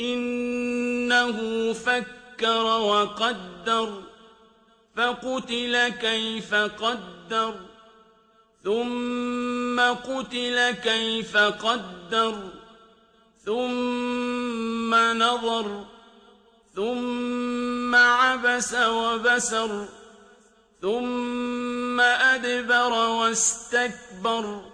إنه فكر وقدر فقتل كيف قدر ثم قتل كيف قدر ثم نظر ثم عبس وبسر ثم أدبر واستكبر.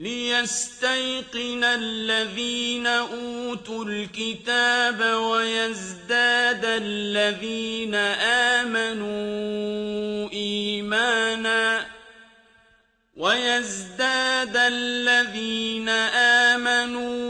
ليستيقن الذين أوتوا الكتاب ويزداد الذين آمنوا إيمانا ويزداد الذين آمنوا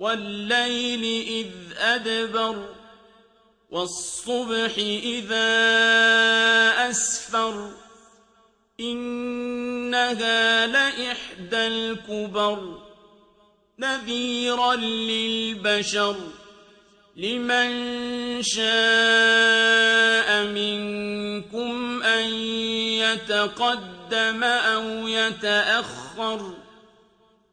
والليل إذ أدبر والصبح إذا أسفر إنها لإحدى الكبر نذيرا للبشر لمن شاء منكم أن يتقدم أو يتأخر